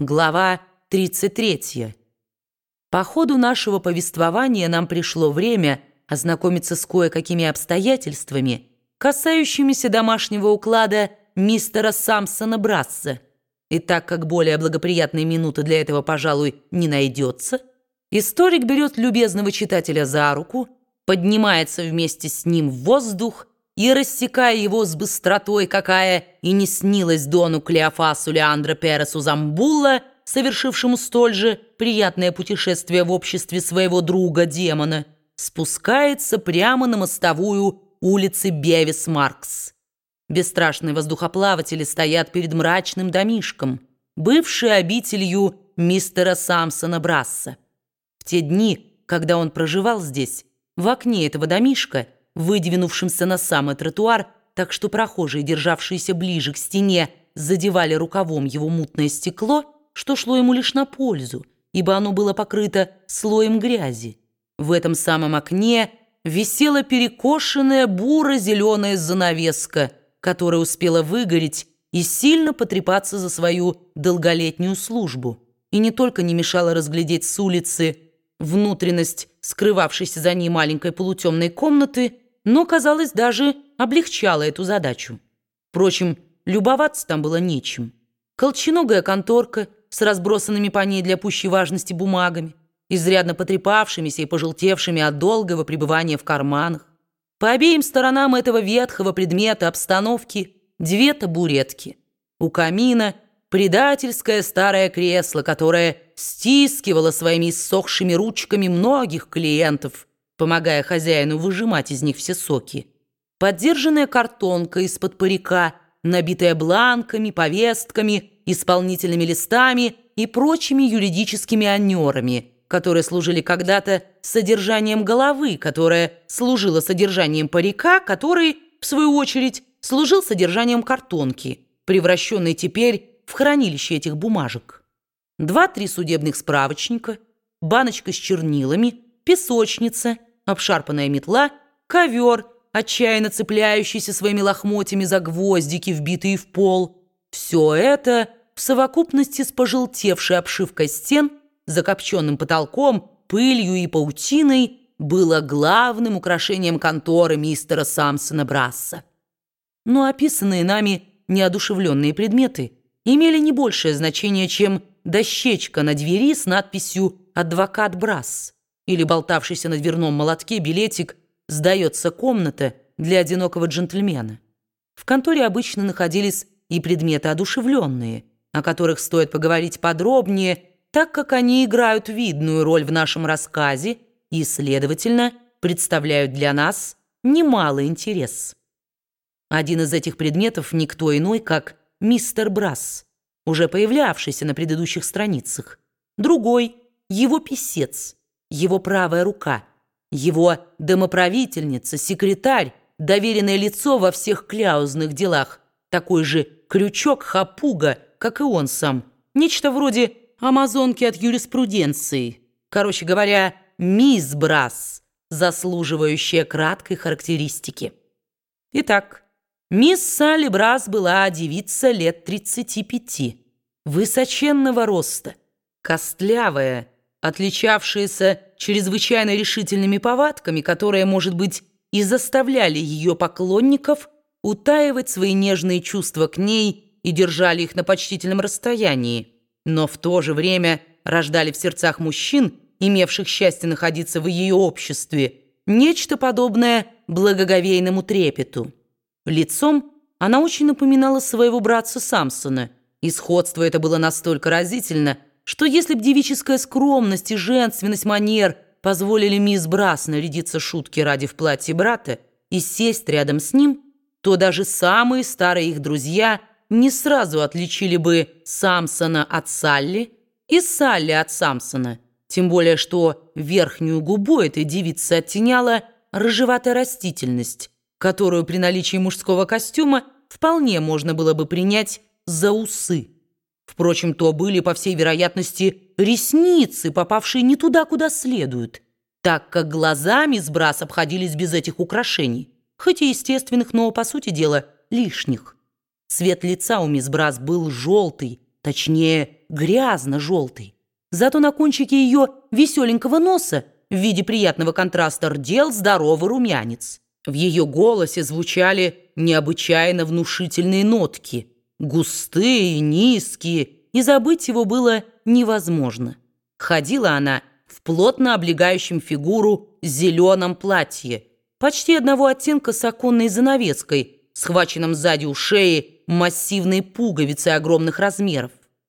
Глава 33. По ходу нашего повествования нам пришло время ознакомиться с кое-какими обстоятельствами, касающимися домашнего уклада мистера Самсона Брасса. И так как более благоприятной минуты для этого, пожалуй, не найдется, историк берет любезного читателя за руку, поднимается вместе с ним в воздух и, рассекая его с быстротой, какая и не снилась Дону Клеофасу Леандро Пересу Замбулла, совершившему столь же приятное путешествие в обществе своего друга-демона, спускается прямо на мостовую улицы Бевис-Маркс. Бесстрашные воздухоплаватели стоят перед мрачным домишком, бывшей обителью мистера Самсона Брасса. В те дни, когда он проживал здесь, в окне этого домишка, выдвинувшемся на самый тротуар, так что прохожие, державшиеся ближе к стене, задевали рукавом его мутное стекло, что шло ему лишь на пользу, ибо оно было покрыто слоем грязи. В этом самом окне висела перекошенная буро-зеленая занавеска, которая успела выгореть и сильно потрепаться за свою долголетнюю службу, и не только не мешала разглядеть с улицы внутренность скрывавшейся за ней маленькой полутемной комнаты, но, казалось, даже облегчала эту задачу. Впрочем, любоваться там было нечем. Колченогая конторка с разбросанными по ней для пущей важности бумагами, изрядно потрепавшимися и пожелтевшими от долгого пребывания в карманах. По обеим сторонам этого ветхого предмета обстановки две табуретки. У камина предательское старое кресло, которое стискивало своими иссохшими ручками многих клиентов, помогая хозяину выжимать из них все соки. Поддержанная картонка из-под парика, набитая бланками, повестками, исполнительными листами и прочими юридическими анерами – которые служили когда-то содержанием головы, которая служила содержанием парика, который, в свою очередь, служил содержанием картонки, превращенной теперь в хранилище этих бумажек. Два-три судебных справочника, баночка с чернилами, песочница, обшарпанная метла, ковер, отчаянно цепляющийся своими лохмотьями за гвоздики, вбитые в пол. Все это в совокупности с пожелтевшей обшивкой стен – закопченным потолком, пылью и паутиной было главным украшением конторы мистера Самсона Брасса. Но описанные нами неодушевленные предметы имели не большее значение, чем дощечка на двери с надписью «Адвокат Брасс» или болтавшийся на дверном молотке билетик «Сдается комната для одинокого джентльмена». В конторе обычно находились и предметы одушевленные, о которых стоит поговорить подробнее – так как они играют видную роль в нашем рассказе и, следовательно, представляют для нас немалый интерес. Один из этих предметов никто иной, как мистер Брас, уже появлявшийся на предыдущих страницах. Другой — его писец, его правая рука, его домоправительница, секретарь, доверенное лицо во всех кляузных делах, такой же крючок-хапуга, как и он сам, нечто вроде амазонки от юриспруденции. Короче говоря, мисс Брас, заслуживающая краткой характеристики. Итак, мисс Салли Брас была девица лет 35, высоченного роста, костлявая, отличавшаяся чрезвычайно решительными повадками, которые, может быть, и заставляли ее поклонников утаивать свои нежные чувства к ней и держали их на почтительном расстоянии но в то же время рождали в сердцах мужчин, имевших счастье находиться в ее обществе, нечто подобное благоговейному трепету. Лицом она очень напоминала своего братца Самсона, и сходство это было настолько разительно, что если б девическая скромность и женственность манер позволили мисс Брас нарядиться шутки ради в платье брата и сесть рядом с ним, то даже самые старые их друзья – не сразу отличили бы Самсона от Салли и Салли от Самсона, тем более что верхнюю губу этой девицы оттеняла рыжеватая растительность, которую при наличии мужского костюма вполне можно было бы принять за усы. Впрочем, то были, по всей вероятности, ресницы, попавшие не туда, куда следует, так как глазами сбрас обходились без этих украшений, хоть и естественных, но, по сути дела, лишних. Цвет лица у мисс Брас был желтый, точнее, грязно-желтой. Зато на кончике ее веселенького носа в виде приятного контраста рдел здоровый румянец. В ее голосе звучали необычайно внушительные нотки, густые, низкие, и забыть его было невозможно. Ходила она в плотно облегающем фигуру зеленом платье, почти одного оттенка с оконной занавеской, схваченном сзади у шеи массивной пуговицей огромных размеров.